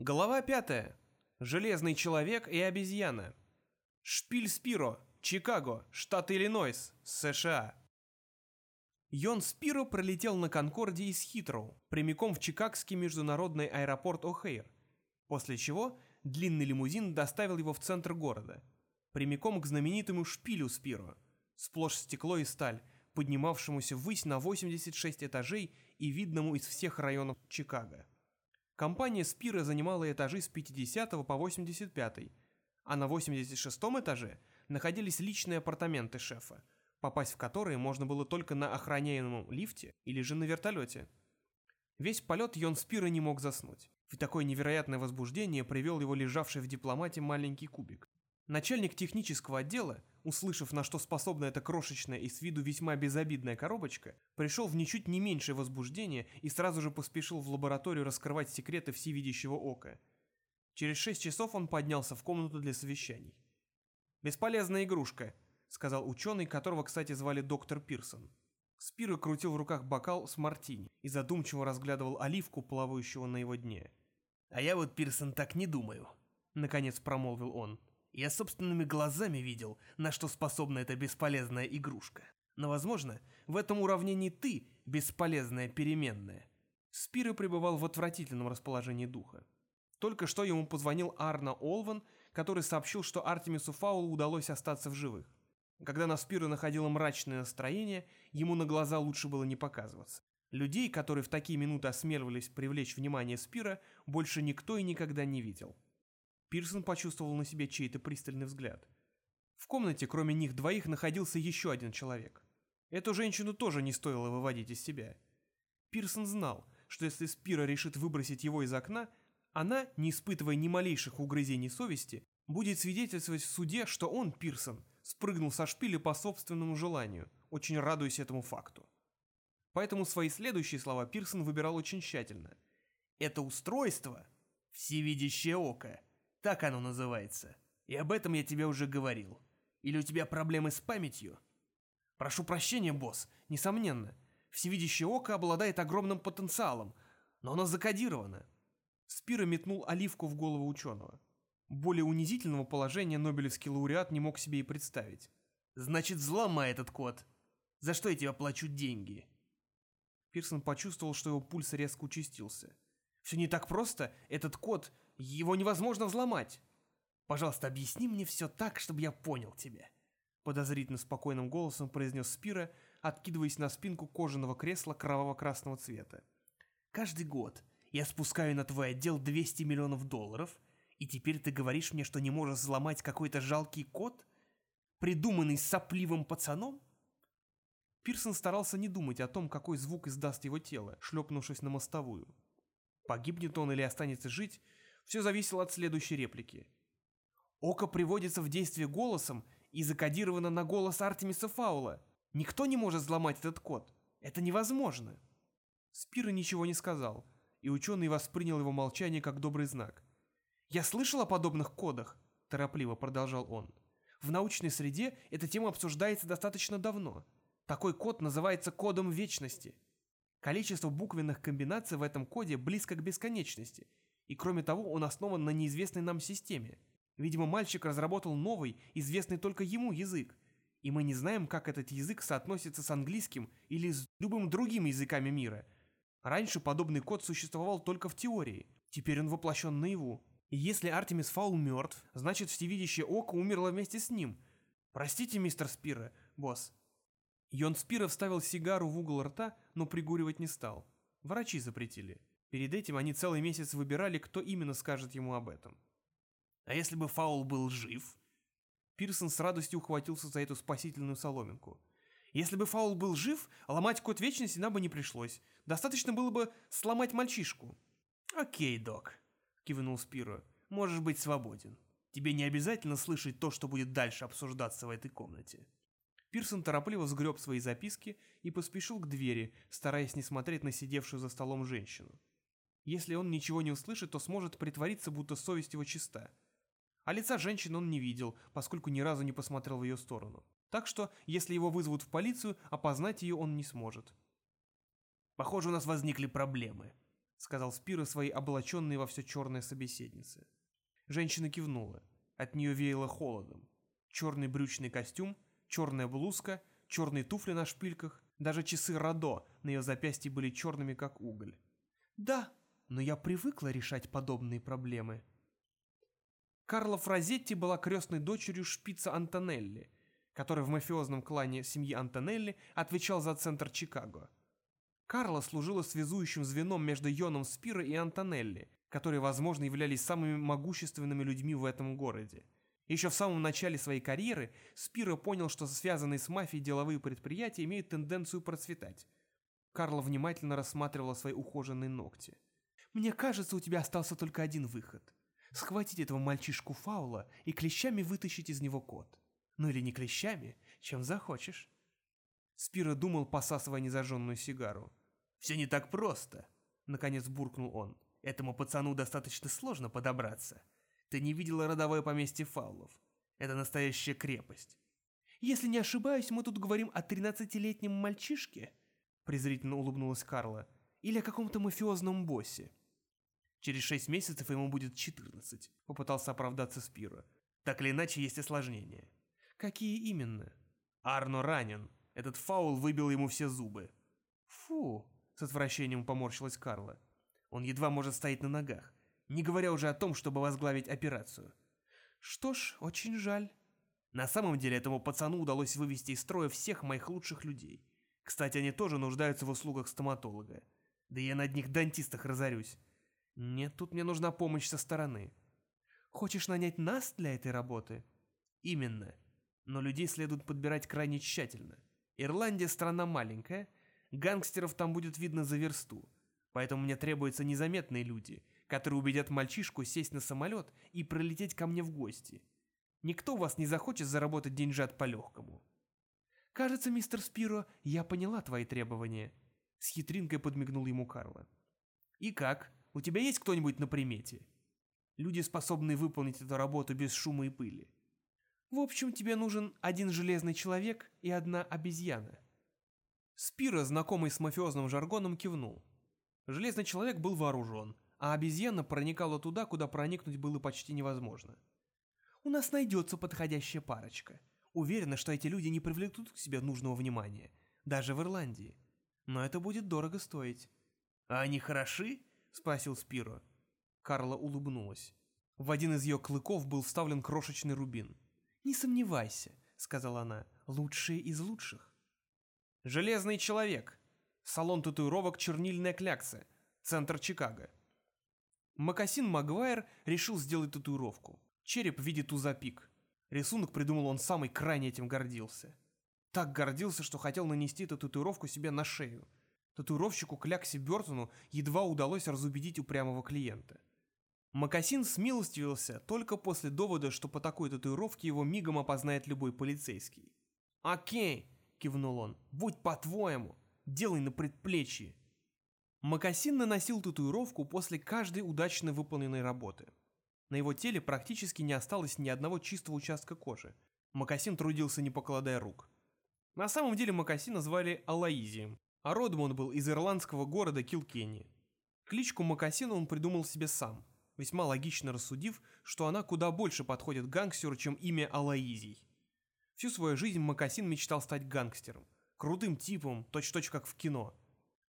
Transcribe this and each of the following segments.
Глава пятая. Железный человек и обезьяна. Шпиль Спиро, Чикаго, штат Иллинойс, США. Йон Спиро пролетел на Конкорде из Хитроу, прямиком в Чикагский международный аэропорт О'Хейр, после чего длинный лимузин доставил его в центр города, прямиком к знаменитому шпилю Спиро, сплошь стекло и сталь, поднимавшемуся ввысь на 86 этажей и видному из всех районов Чикаго. Компания Спира занимала этажи с 50 по 85, а на 86 этаже находились личные апартаменты шефа, попасть в которые можно было только на охраняемом лифте или же на вертолете. Весь полет Йон Спира не мог заснуть. В такое невероятное возбуждение привел его лежавший в дипломате маленький кубик. Начальник технического отдела, услышав, на что способна эта крошечная и с виду весьма безобидная коробочка, пришел в ничуть не меньшее возбуждение и сразу же поспешил в лабораторию раскрывать секреты всевидящего ока. Через шесть часов он поднялся в комнату для совещаний. «Бесполезная игрушка», — сказал ученый, которого, кстати, звали доктор Пирсон. Спиро крутил в руках бокал с мартини и задумчиво разглядывал оливку, плавающего на его дне. «А я вот, Пирсон, так не думаю», — наконец промолвил он. Я собственными глазами видел, на что способна эта бесполезная игрушка. Но, возможно, в этом уравнении ты бесполезная переменная. Спиро пребывал в отвратительном расположении духа. Только что ему позвонил Арна Олван, который сообщил, что Артемису Фаулу удалось остаться в живых. Когда на Спиро находило мрачное настроение, ему на глаза лучше было не показываться. Людей, которые в такие минуты осмеливались привлечь внимание Спира, больше никто и никогда не видел. Пирсон почувствовал на себе чей-то пристальный взгляд. В комнате, кроме них двоих, находился еще один человек. Эту женщину тоже не стоило выводить из себя. Пирсон знал, что если Спира решит выбросить его из окна, она, не испытывая ни малейших угрызений совести, будет свидетельствовать в суде, что он, Пирсон, спрыгнул со шпиля по собственному желанию, очень радуясь этому факту. Поэтому свои следующие слова Пирсон выбирал очень тщательно. «Это устройство — всевидящее око», так оно называется. И об этом я тебе уже говорил. Или у тебя проблемы с памятью? Прошу прощения, босс. Несомненно. Всевидящее око обладает огромным потенциалом, но оно закодировано. Спира метнул оливку в голову ученого. Более унизительного положения Нобелевский лауреат не мог себе и представить. «Значит, взломай этот код. За что я тебе плачу деньги?» Пирсон почувствовал, что его пульс резко участился. «Все не так просто. Этот код его невозможно взломать. Пожалуйста, объясни мне все так, чтобы я понял тебя. Подозрительно спокойным голосом произнес Спира, откидываясь на спинку кожаного кресла кроваво-красного цвета. Каждый год я спускаю на твой отдел 200 миллионов долларов, и теперь ты говоришь мне, что не можешь взломать какой-то жалкий код, придуманный сопливым пацаном? Пирсон старался не думать о том, какой звук издаст его тело, шлепнувшись на мостовую. Погибнет он или останется жить, все зависело от следующей реплики. Око приводится в действие голосом и закодировано на голос Артемиса Фаула. Никто не может взломать этот код. Это невозможно. Спира ничего не сказал, и ученый воспринял его молчание как добрый знак. «Я слышал о подобных кодах», – торопливо продолжал он. «В научной среде эта тема обсуждается достаточно давно. Такой код называется кодом вечности. Количество буквенных комбинаций в этом коде близко к бесконечности – и кроме того, он основан на неизвестной нам системе. Видимо, мальчик разработал новый, известный только ему язык. И мы не знаем, как этот язык соотносится с английским или с любым другим языками мира. Раньше подобный код существовал только в теории, теперь он воплощен наяву. И если Артемис Фаул мертв, значит всевидящее око умерло вместе с ним. Простите, мистер Спира, босс. Йон Спира вставил сигару в угол рта, но пригуривать не стал. Врачи запретили. Перед этим они целый месяц выбирали, кто именно скажет ему об этом. А если бы Фаул был жив? Пирсон с радостью ухватился за эту спасительную соломинку. Если бы Фаул был жив, ломать код вечности нам бы не пришлось. Достаточно было бы сломать мальчишку. «Окей, док», — кивнул Спиро. «Можешь быть свободен. Тебе не обязательно слышать то, что будет дальше обсуждаться в этой комнате». Пирсон торопливо сгреб свои записки и поспешил к двери, стараясь не смотреть на сидевшую за столом женщину. Если он ничего не услышит, то сможет притвориться, будто совесть его чиста. А лица женщины он не видел, поскольку ни разу не посмотрел в ее сторону. Так что, если его вызовут в полицию, опознать ее он не сможет. «Похоже, у нас возникли проблемы», сказал Спиро своей облаченной во все черное собеседнице. Женщина кивнула. От нее веяло холодом. Черный брючный костюм, черная блузка, черные туфли на шпильках, даже часы Радо на ее запястье были черными, как уголь. «Да, но я привыкла решать подобные проблемы». Карла Фразетти была крестной дочерью шпица Антонелли, который в мафиозном клане семьи Антонелли отвечал за центр Чикаго. Карла служила связующим звеном между Йоном Спиро и Антонелли, которые, возможно, являлись самыми могущественными людьми в этом городе. Еще в самом начале своей карьеры Спиро понял, что связанные с мафией деловые предприятия имеют тенденцию процветать. Карла внимательно рассматривала свои ухоженные ногти. «Мне кажется, у тебя остался только один выход. Схватить этого мальчишку Фаула и клещами вытащить из него кот. Ну или не клещами, чем захочешь». Спиро думал, посасывая незажженную сигару. «Все не так просто», — наконец буркнул он. «Этому пацану достаточно сложно подобраться. Ты не видела родовое поместье фаулов. Это настоящая крепость». «Если не ошибаюсь, мы тут говорим о тринадцатилетнем мальчишке?» презрительно улыбнулась Карла. «Или о каком-то мафиозном боссе?» «Через шесть месяцев ему будет четырнадцать», — попытался оправдаться Спиро. «Так или иначе, есть осложнения». «Какие именно?» «Арно ранен. Этот фаул выбил ему все зубы». «Фу», с отвращением поморщилась Карла. Он едва может стоять на ногах, не говоря уже о том, чтобы возглавить операцию. Что ж, очень жаль. На самом деле этому пацану удалось вывести из строя всех моих лучших людей. Кстати, они тоже нуждаются в услугах стоматолога. Да я на одних дантистах разорюсь. Нет, тут мне нужна помощь со стороны. Хочешь нанять нас для этой работы? Именно. Но людей следует подбирать крайне тщательно. Ирландия страна маленькая, Гангстеров там будет видно за версту. Поэтому мне требуются незаметные люди, которые убедят мальчишку сесть на самолет и пролететь ко мне в гости. Никто вас не захочет заработать деньжат по-легкому. Кажется, мистер Спиро, я поняла твои требования. С хитринкой подмигнул ему Карла. И как? У тебя есть кто-нибудь на примете? Люди, способные выполнить эту работу без шума и пыли. В общем, тебе нужен один железный человек и одна обезьяна. Спира, знакомый с мафиозным жаргоном, кивнул. Железный человек был вооружен, а обезьяна проникала туда, куда проникнуть было почти невозможно. «У нас найдется подходящая парочка. Уверена, что эти люди не привлекут к себе нужного внимания, даже в Ирландии. Но это будет дорого стоить». «А они хороши?» — спросил Спиро. Карла улыбнулась. В один из ее клыков был вставлен крошечный рубин. «Не сомневайся», — сказала она, — «лучшие из лучших». Железный человек. Салон татуировок «Чернильная клякса». Центр Чикаго. Макасин Магуайр решил сделать татуировку. Череп в виде туза пик. Рисунок придумал он сам и крайне этим гордился. Так гордился, что хотел нанести эту татуировку себе на шею. Татуировщику Кляксе Бертону едва удалось разубедить упрямого клиента. Макасин смилостивился только после довода, что по такой татуировке его мигом опознает любой полицейский. «Окей, — кивнул он. «Будь по-твоему! Делай на предплечье!» Макасин наносил татуировку после каждой удачно выполненной работы. На его теле практически не осталось ни одного чистого участка кожи. Макасин трудился не покладая рук. На самом деле Макасина звали Алаизием, а родом он был из ирландского города Килкенни. Кличку Макасина он придумал себе сам, весьма логично рассудив, что она куда больше подходит гангстеру, чем имя Алаизий. Всю свою жизнь Макасин мечтал стать гангстером. Крутым типом, точь-точь как в кино.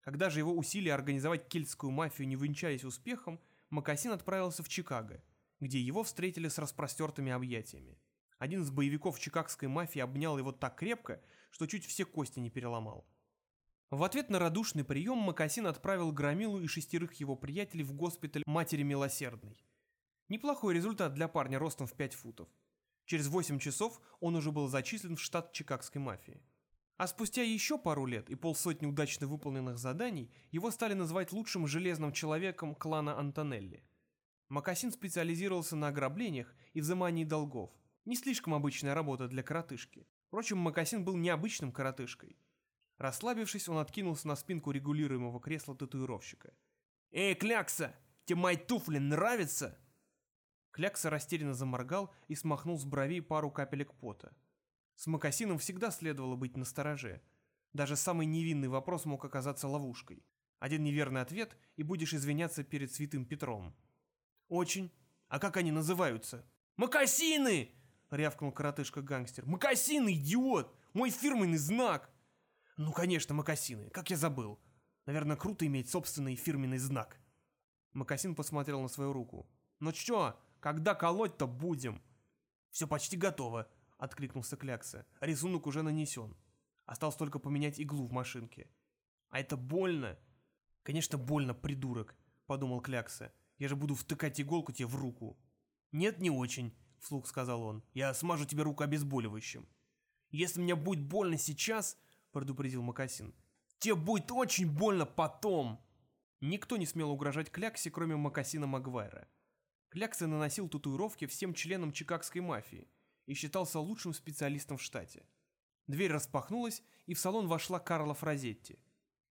Когда же его усилия организовать кельтскую мафию не венчались успехом, Макасин отправился в Чикаго, где его встретили с распростертыми объятиями. Один из боевиков чикагской мафии обнял его так крепко, что чуть все кости не переломал. В ответ на радушный прием Макасин отправил Громилу и шестерых его приятелей в госпиталь Матери Милосердной. Неплохой результат для парня ростом в 5 футов. Через 8 часов он уже был зачислен в штат чикагской мафии. А спустя еще пару лет и полсотни удачно выполненных заданий его стали называть лучшим железным человеком клана Антонелли. Макасин специализировался на ограблениях и взимании долгов. Не слишком обычная работа для коротышки. Впрочем, Макасин был необычным коротышкой. Расслабившись, он откинулся на спинку регулируемого кресла татуировщика. «Эй, Клякса, тебе мои туфли нравятся?» Клякса растерянно заморгал и смахнул с бровей пару капелек пота. С Макасином всегда следовало быть настороже. Даже самый невинный вопрос мог оказаться ловушкой. Один неверный ответ, и будешь извиняться перед святым Петром. Очень. А как они называются? «Макасины!» — рявкнул коротышка-гангстер. «Макасины, идиот! Мой фирменный знак!» «Ну, конечно, макасины. Как я забыл. Наверное, круто иметь собственный фирменный знак». Макасин посмотрел на свою руку. «Ну чё, когда колоть-то будем?» «Все почти готово», — откликнулся Клякса. «Рисунок уже нанесен. Осталось только поменять иглу в машинке». «А это больно?» «Конечно, больно, придурок», — подумал Клякса. «Я же буду втыкать иголку тебе в руку». «Нет, не очень», — вслух сказал он. «Я смажу тебе руку обезболивающим». «Если мне будет больно сейчас», — предупредил Макасин, — «тебе будет очень больно потом». Никто не смел угрожать Кляксе, кроме Макасина Магуайра. Клякса наносил татуировки всем членам чикагской мафии и считался лучшим специалистом в штате. Дверь распахнулась, и в салон вошла Карла Фразетти.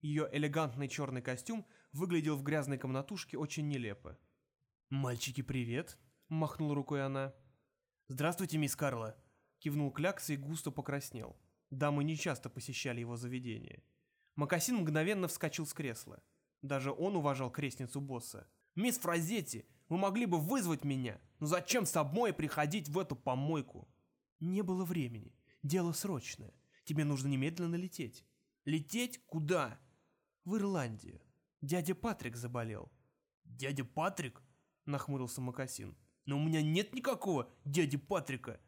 Ее элегантный черный костюм выглядел в грязной комнатушке очень нелепо. «Мальчики, привет!» — махнула рукой она. «Здравствуйте, мисс Карла!» — кивнул Клякса и густо покраснел. Дамы нечасто посещали его заведение. Макасин мгновенно вскочил с кресла. Даже он уважал крестницу босса. «Мисс Фразетти, вы могли бы вызвать меня, но зачем с собой приходить в эту помойку?» «Не было времени. Дело срочное. Тебе нужно немедленно лететь». «Лететь? Куда?» «В Ирландию. Дядя Патрик заболел». «Дядя Патрик?» — нахмурился Макасин. «Но у меня нет никакого дяди Патрика!»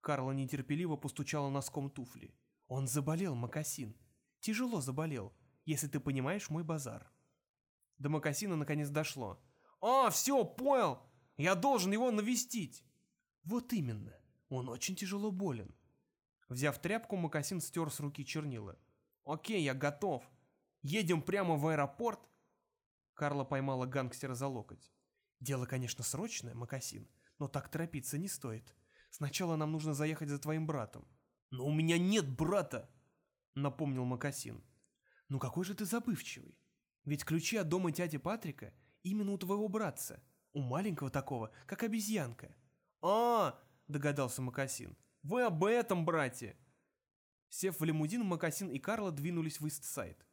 Карла нетерпеливо постучала носком туфли. «Он заболел, Макасин. Тяжело заболел, если ты понимаешь мой базар». До Макасина наконец дошло. «А, все, понял! Я должен его навестить!» «Вот именно. Он очень тяжело болен». Взяв тряпку, Макасин стер с руки чернила. «Окей, я готов. Едем прямо в аэропорт?» Карла поймала гангстера за локоть. «Дело, конечно, срочное, Макасин, но так торопиться не стоит. Сначала нам нужно заехать за твоим братом». «Но у меня нет брата!» — напомнил Макасин. «Ну какой же ты забывчивый. Ведь ключи от дома дяди Патрика именно у твоего братца, у маленького такого, как обезьянка». «А, — догадался Макасин, — вы об этом, братья!» Сев в лимузин, Макасин и Карла двинулись в Истсайд.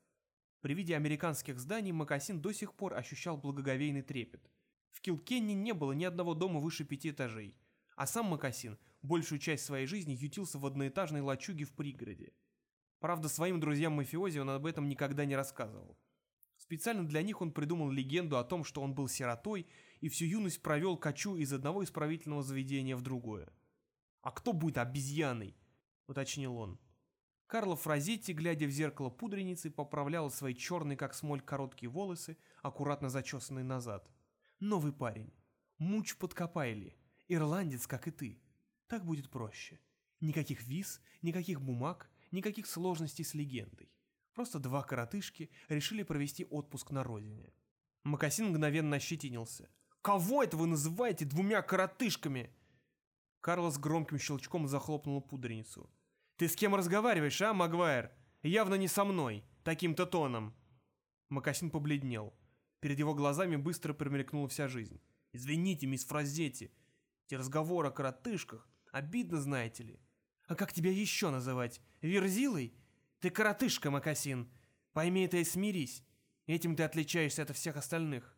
При виде американских зданий Макасин до сих пор ощущал благоговейный трепет. В Килкенне не было ни одного дома выше пяти этажей, а сам Макасин большую часть своей жизни ютился в одноэтажной лачуге в пригороде. Правда, своим друзьям-мафиози он об этом никогда не рассказывал. Специально для них он придумал легенду о том, что он был сиротой и всю юность провел кочу из одного исправительного заведения в другое. «А кто будет обезьяной?» — уточнил он. Карла Фразетти, глядя в зеркало пудреницы, поправляла свои черные, как смоль, короткие волосы, аккуратно зачесанные назад. «Новый парень. Муч подкопайли. Ирландец, как и ты. Так будет проще. Никаких виз, никаких бумаг, никаких сложностей с легендой. Просто два коротышки решили провести отпуск на родине. Макасин мгновенно ощетинился. «Кого это вы называете двумя коротышками?» Карла с громким щелчком захлопнула пудреницу. «Ты с кем разговариваешь, а, Магуайр? Явно не со мной, таким-то тоном». Макасин побледнел. Перед его глазами быстро промелькнула вся жизнь. «Извините, мисс Фразетти, эти разговоры о коротышках, обидно, знаете ли. А как тебя еще называть? Верзилой? Ты коротышка, Макасин. Пойми это и смирись. Этим ты отличаешься от всех остальных.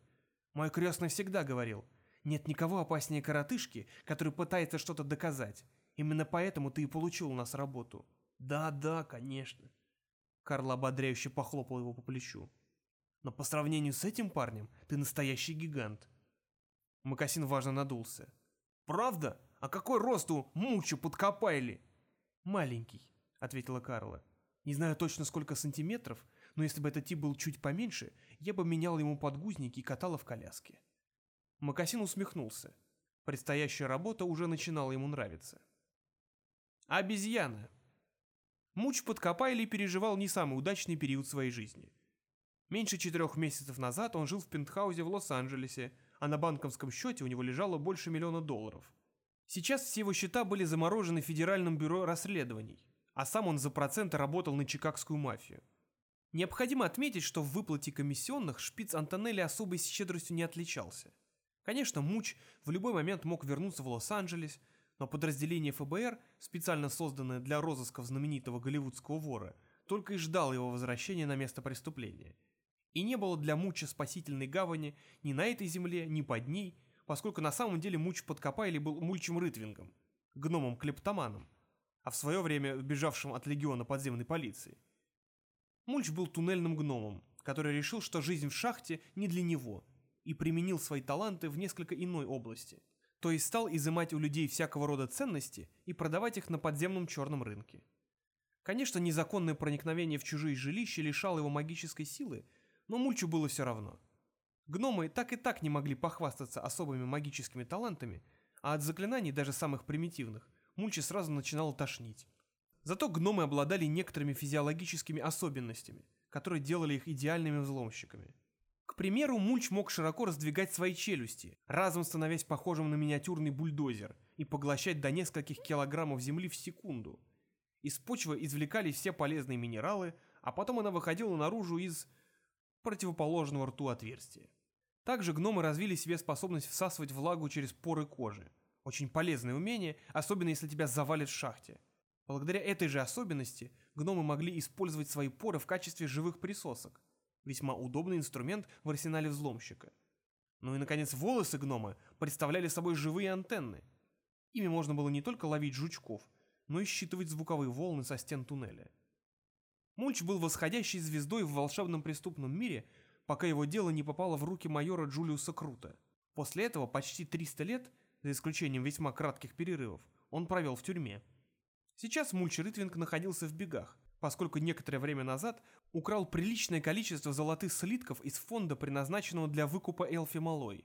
Мой крестный всегда говорил, нет никого опаснее коротышки, который пытается что-то доказать. Именно поэтому ты и получил у нас работу. Да, да, конечно. Карл ободряюще похлопал его по плечу. Но по сравнению с этим парнем, ты настоящий гигант. Макасин важно надулся. Правда? А какой рост у Мучу подкопайли? Маленький, ответила Карла. Не знаю точно сколько сантиметров, но если бы этот тип был чуть поменьше, я бы менял ему подгузники и катала в коляске. Макасин усмехнулся. Предстоящая работа уже начинала ему нравиться. Обезьяна. Муч Подкопайли переживал не самый удачный период своей жизни. Меньше четырех месяцев назад он жил в пентхаусе в Лос-Анджелесе, а на банковском счете у него лежало больше миллиона долларов. Сейчас все его счета были заморожены Федеральным бюро расследований, а сам он за проценты работал на чикагскую мафию. Необходимо отметить, что в выплате комиссионных шпиц Антонелли особой щедростью не отличался. Конечно, Муч в любой момент мог вернуться в Лос-Анджелес, но подразделение ФБР, специально созданное для розысков знаменитого голливудского вора, только и ждало его возвращения на место преступления. И не было для Муча спасительной гавани ни на этой земле, ни под ней, поскольку на самом деле Муч Подкопайли был Мульчем Рытвингом, гномом-клептоманом, а в свое время бежавшим от легиона подземной полиции. Мульч был туннельным гномом, который решил, что жизнь в шахте не для него, и применил свои таланты в несколько иной области, то есть стал изымать у людей всякого рода ценности и продавать их на подземном черном рынке. Конечно, незаконное проникновение в чужие жилища лишало его магической силы, но Мульчу было все равно. Гномы так и так не могли похвастаться особыми магическими талантами, а от заклинаний, даже самых примитивных, Мульча сразу начинало тошнить. Зато гномы обладали некоторыми физиологическими особенностями, которые делали их идеальными взломщиками. К примеру, Мульч мог широко раздвигать свои челюсти, разом становясь похожим на миниатюрный бульдозер и поглощать до нескольких килограммов земли в секунду – из почвы извлекались все полезные минералы, а потом она выходила наружу из противоположного рту отверстия. Также гномы развили себе способность всасывать влагу через поры кожи. Очень полезное умение, особенно если тебя завалит в шахте. Благодаря этой же особенности гномы могли использовать свои поры в качестве живых присосок. Весьма удобный инструмент в арсенале взломщика. Ну и, наконец, волосы гнома представляли собой живые антенны. Ими можно было не только ловить жучков – но и считывать звуковые волны со стен туннеля. Мульч был восходящей звездой в волшебном преступном мире, пока его дело не попало в руки майора Джулиуса Крута. После этого почти 300 лет, за исключением весьма кратких перерывов, он провел в тюрьме. Сейчас Мульч Ритвинг находился в бегах, поскольку некоторое время назад украл приличное количество золотых слитков из фонда, предназначенного для выкупа Элфи Малой.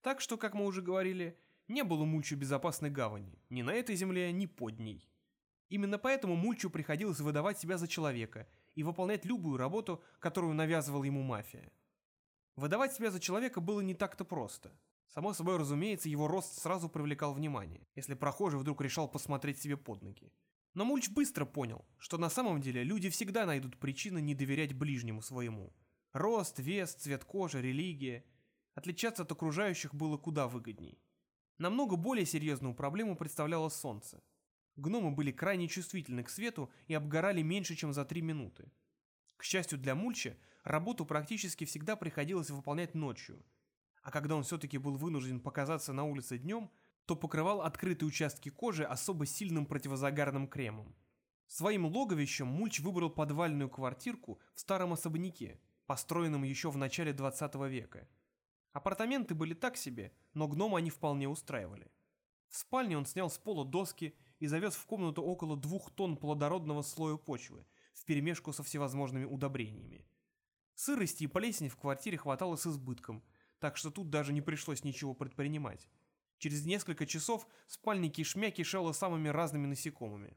Так что, как мы уже говорили, не было Мульчу безопасной гавани, ни на этой земле, ни под ней. Именно поэтому Мульчу приходилось выдавать себя за человека и выполнять любую работу, которую навязывала ему мафия. Выдавать себя за человека было не так-то просто. Само собой разумеется, его рост сразу привлекал внимание, если прохожий вдруг решал посмотреть себе под ноги. Но Мульч быстро понял, что на самом деле люди всегда найдут причины не доверять ближнему своему. Рост, вес, цвет кожи, религия. Отличаться от окружающих было куда выгодней. Намного более серьезную проблему представляло солнце. Гномы были крайне чувствительны к свету и обгорали меньше, чем за три минуты. К счастью для Мульча, работу практически всегда приходилось выполнять ночью. А когда он все-таки был вынужден показаться на улице днем, то покрывал открытые участки кожи особо сильным противозагарным кремом. Своим логовищем Мульч выбрал подвальную квартирку в старом особняке, построенном еще в начале 20 века. Апартаменты были так себе, но гнома они вполне устраивали. В спальне он снял с пола доски и завез в комнату около двух тонн плодородного слоя почвы, вперемешку со всевозможными удобрениями. Сырости и плесени в квартире хватало с избытком, так что тут даже не пришлось ничего предпринимать. Через несколько часов спальня кишмя кишела самыми разными насекомыми.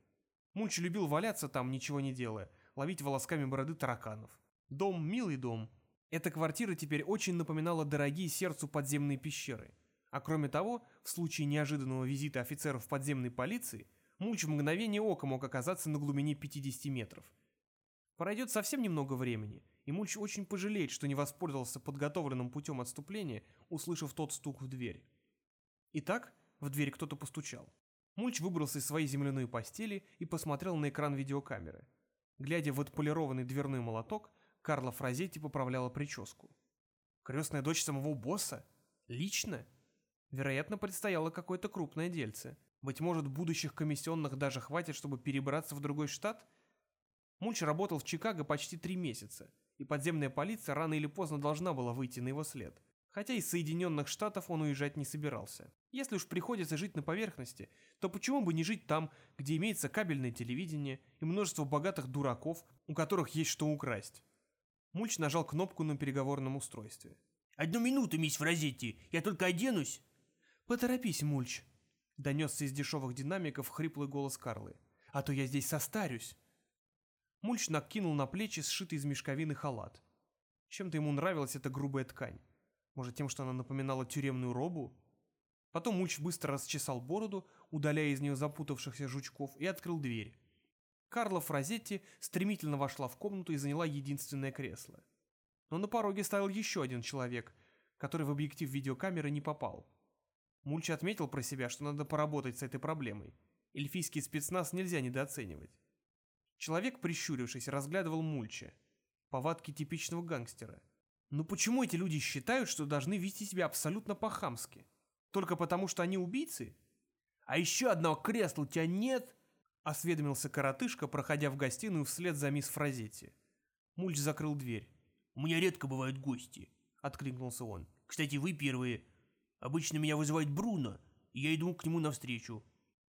Мульч любил валяться там, ничего не делая, ловить волосками бороды тараканов. Дом, милый дом. Эта квартира теперь очень напоминала дорогие сердцу подземные пещеры – а кроме того, в случае неожиданного визита офицеров подземной полиции, Мульч в мгновение ока мог оказаться на глубине 50 метров. Пройдет совсем немного времени, и Мульч очень пожалеет, что не воспользовался подготовленным путем отступления, услышав тот стук в дверь. Итак, в дверь кто-то постучал. Мульч выбрался из своей земляной постели и посмотрел на экран видеокамеры. Глядя в отполированный дверной молоток, Карла Фразетти поправляла прическу. «Крестная дочь самого босса? Лично?» Вероятно, предстояло какое-то крупное дельце. Быть может, будущих комиссионных даже хватит, чтобы перебраться в другой штат? Мульч работал в Чикаго почти три месяца, и подземная полиция рано или поздно должна была выйти на его след. Хотя из Соединенных Штатов он уезжать не собирался. Если уж приходится жить на поверхности, то почему бы не жить там, где имеется кабельное телевидение и множество богатых дураков, у которых есть что украсть? Мульч нажал кнопку на переговорном устройстве. «Одну минуту, мисс Фразетти, я только оденусь». «Поторопись, Мульч!» — донесся из дешевых динамиков хриплый голос Карлы. «А то я здесь состарюсь!» Мульч накинул на плечи сшитый из мешковины халат. Чем-то ему нравилась эта грубая ткань. Может, тем, что она напоминала тюремную робу? Потом Мульч быстро расчесал бороду, удаляя из нее запутавшихся жучков, и открыл дверь. Карла Фразетти стремительно вошла в комнату и заняла единственное кресло. Но на пороге стоял еще один человек, который в объектив видеокамеры не попал. Мульч отметил про себя, что надо поработать с этой проблемой. Эльфийский спецназ нельзя недооценивать. Человек, прищурившись, разглядывал Мульча. Повадки типичного гангстера. Но почему эти люди считают, что должны вести себя абсолютно по-хамски? Только потому, что они убийцы? А еще одного кресла у тебя нет? Осведомился коротышка, проходя в гостиную вслед за мисс Фразетти. Мульч закрыл дверь. «У меня редко бывают гости», — откликнулся он. «Кстати, вы первые. Обычно меня вызывает Бруно, и я иду к нему навстречу».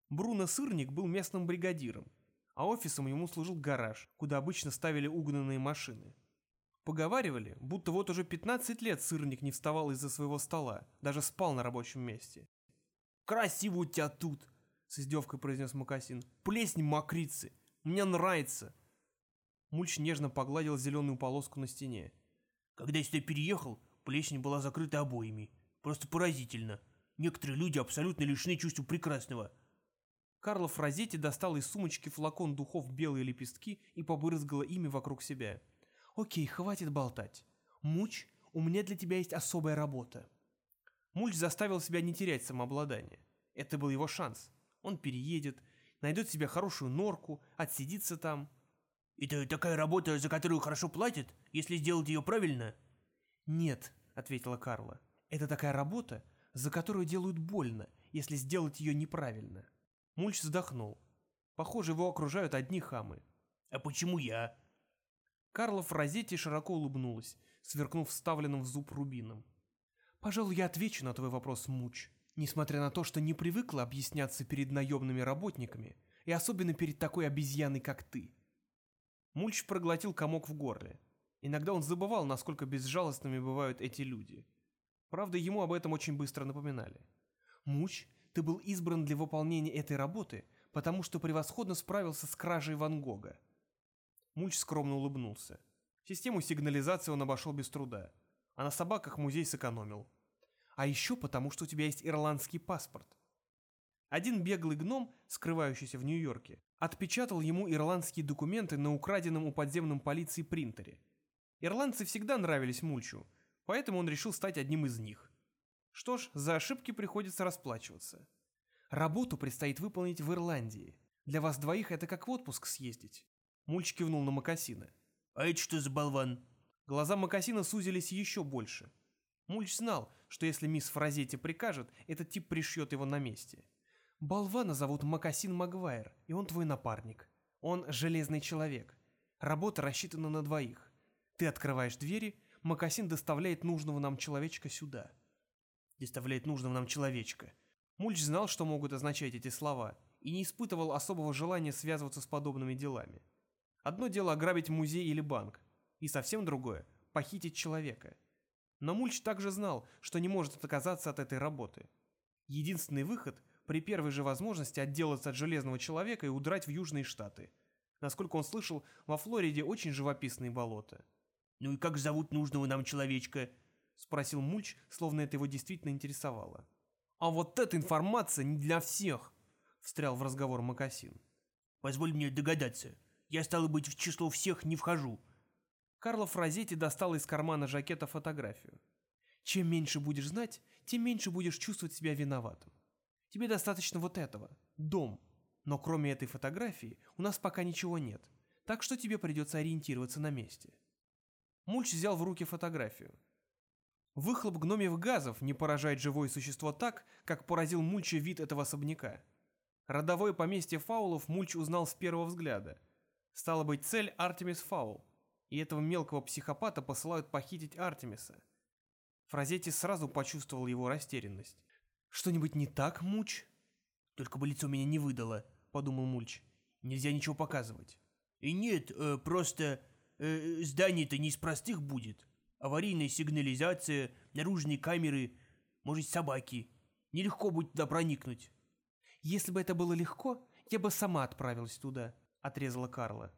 Бруно Сырник был местным бригадиром, а офисом ему служил гараж, куда обычно ставили угнанные машины. Поговаривали, будто вот уже 15 лет Сырник не вставал из-за своего стола, даже спал на рабочем месте. «Красиво у тебя тут!» — с издевкой произнес Макасин. «Плесень мокрицы! Мне нравится!» Мульч нежно погладил зеленую полоску на стене. «Когда я сюда переехал, плесень была закрыта обоями. Просто поразительно. Некоторые люди абсолютно лишены чувства прекрасного». Карлов Розетти достал из сумочки флакон духов белые лепестки и побрызгала ими вокруг себя. «Окей, хватит болтать. Муч, у меня для тебя есть особая работа». Мульч заставил себя не терять самообладание. Это был его шанс. Он переедет, найдет себе хорошую норку, отсидится там. «Это такая работа, за которую хорошо платят, если сделать ее правильно?» «Нет», — ответила Карла. «Это такая работа, за которую делают больно, если сделать ее неправильно». Мульч вздохнул. Похоже, его окружают одни хамы. «А почему я?» Карла в розете широко улыбнулась, сверкнув вставленным в зуб рубином. «Пожалуй, я отвечу на твой вопрос, Муч. Несмотря на то, что не привыкла объясняться перед наемными работниками, и особенно перед такой обезьяной, как ты». Мульч проглотил комок в горле. Иногда он забывал, насколько безжалостными бывают эти люди. Правда, ему об этом очень быстро напоминали. «Муч, ты был избран для выполнения этой работы, потому что превосходно справился с кражей Ван Гога». Мульч скромно улыбнулся. Систему сигнализации он обошел без труда, а на собаках музей сэкономил. А еще потому, что у тебя есть ирландский паспорт. Один беглый гном, скрывающийся в Нью-Йорке, отпечатал ему ирландские документы на украденном у подземном полиции принтере. Ирландцы всегда нравились Мульчу, поэтому он решил стать одним из них. Что ж, за ошибки приходится расплачиваться. Работу предстоит выполнить в Ирландии. Для вас двоих это как в отпуск съездить. Мульч кивнул на Макасина. «А это что за болван?» Глаза Макасина сузились еще больше. Мульч знал, что если мисс Фразетти прикажет, этот тип пришьет его на месте. Болвана зовут Макасин Магуайр, и он твой напарник. Он железный человек. Работа рассчитана на двоих. Ты открываешь двери, Макасин доставляет нужного нам человечка сюда. Доставляет нужного нам человечка. Мульч знал, что могут означать эти слова, и не испытывал особого желания связываться с подобными делами. Одно дело ограбить музей или банк, и совсем другое – похитить человека. Но Мульч также знал, что не может отказаться от этой работы. Единственный выход – при первой же возможности отделаться от железного человека и удрать в Южные Штаты. Насколько он слышал, во Флориде очень живописные болота. «Ну и как зовут нужного нам человечка?» – спросил Мульч, словно это его действительно интересовало. «А вот эта информация не для всех!» – встрял в разговор Макасин. «Позволь мне догадаться, я, стало быть, в число всех не вхожу». Карлов Розетти достал из кармана жакета фотографию. «Чем меньше будешь знать, тем меньше будешь чувствовать себя виноватым. Тебе достаточно вот этого – дом. Но кроме этой фотографии у нас пока ничего нет, так что тебе придется ориентироваться на месте». Мульч взял в руки фотографию. Выхлоп гномьев газов не поражает живое существо так, как поразил Мульча вид этого особняка. Родовое поместье фаулов Мульч узнал с первого взгляда – Стало быть, цель Артемис Фаул, и этого мелкого психопата посылают похитить Артемиса. Фразетти сразу почувствовал его растерянность. «Что-нибудь не так, Муч?» «Только бы лицо меня не выдало», — подумал Мульч. «Нельзя ничего показывать». «И нет, э, просто... Э, здание-то не из простых будет. Аварийная сигнализация, наружные камеры, может, собаки. Нелегко будет туда проникнуть». «Если бы это было легко, я бы сама отправилась туда», отрезала Карла.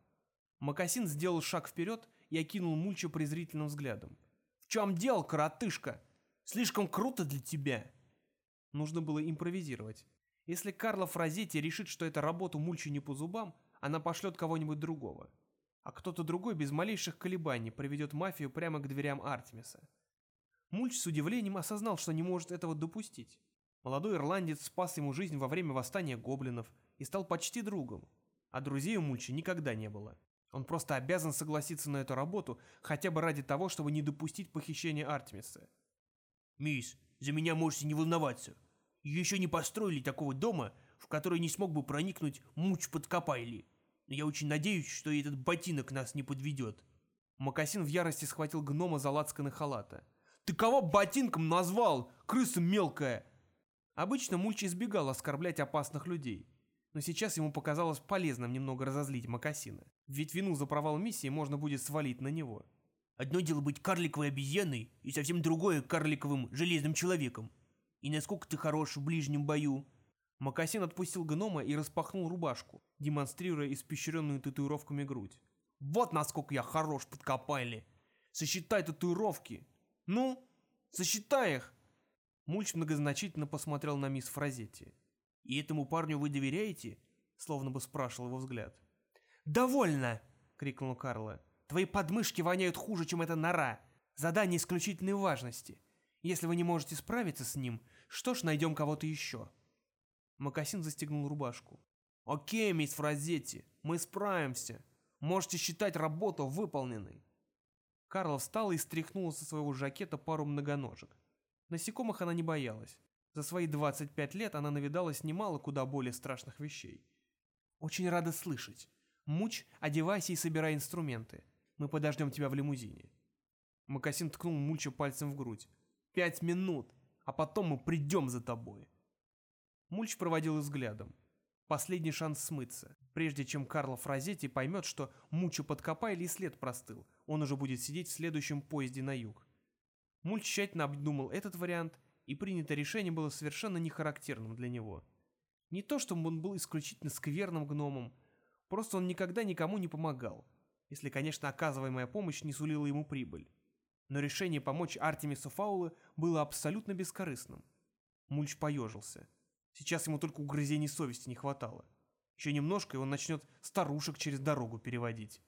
Макасин сделал шаг вперед и окинул Мульча презрительным взглядом. «В чем дело, коротышка? Слишком круто для тебя!» Нужно было импровизировать. Если Карла Фразетти решит, что это работу Мульчу не по зубам, она пошлет кого-нибудь другого. А кто-то другой без малейших колебаний приведет мафию прямо к дверям Артемиса. Мульч с удивлением осознал, что не может этого допустить. Молодой ирландец спас ему жизнь во время восстания гоблинов и стал почти другом а друзей у Мульчи никогда не было. Он просто обязан согласиться на эту работу, хотя бы ради того, чтобы не допустить похищения Артемиса. «Мисс, за меня можете не волноваться. Еще не построили такого дома, в который не смог бы проникнуть муч под Капайли. Но я очень надеюсь, что этот ботинок нас не подведет». Макасин в ярости схватил гнома за лацканы халата. «Ты кого ботинком назвал, крыса мелкая?» Обычно Мульч избегал оскорблять опасных людей, но сейчас ему показалось полезным немного разозлить Макасина, ведь вину за провал миссии можно будет свалить на него. Одно дело быть карликовой обезьяной, и совсем другое карликовым железным человеком. И насколько ты хорош в ближнем бою. Макасин отпустил гнома и распахнул рубашку, демонстрируя испещренную татуировками грудь. Вот насколько я хорош под копайли. Сосчитай татуировки. Ну, сосчитай их. Мульч многозначительно посмотрел на мисс Фразетти. «И этому парню вы доверяете?» Словно бы спрашивал его взгляд. «Довольно!» — крикнул Карла. «Твои подмышки воняют хуже, чем эта нора. Задание исключительной важности. Если вы не можете справиться с ним, что ж, найдем кого-то еще». Макасин застегнул рубашку. «Окей, мисс Фразетти, мы справимся. Можете считать работу выполненной». Карл встал и стряхнул со своего жакета пару многоножек. Насекомых она не боялась. За свои 25 лет она навидалась немало куда более страшных вещей. «Очень рада слышать. Муч, одевайся и собирай инструменты. Мы подождем тебя в лимузине». Макасин ткнул Мульча пальцем в грудь. «Пять минут, а потом мы придем за тобой». Мульч проводил взглядом. Последний шанс смыться, прежде чем Карло Фразетти поймет, что Мучу подкопали и след простыл, он уже будет сидеть в следующем поезде на юг. Мульч тщательно обдумал этот вариант, и принятое решение было совершенно нехарактерным для него. Не то, чтобы он был исключительно скверным гномом, просто он никогда никому не помогал, если, конечно, оказываемая помощь не сулила ему прибыль. Но решение помочь Артемису Фаулы было абсолютно бескорыстным. Мульч поежился. Сейчас ему только угрызений совести не хватало. Еще немножко, и он начнет старушек через дорогу переводить.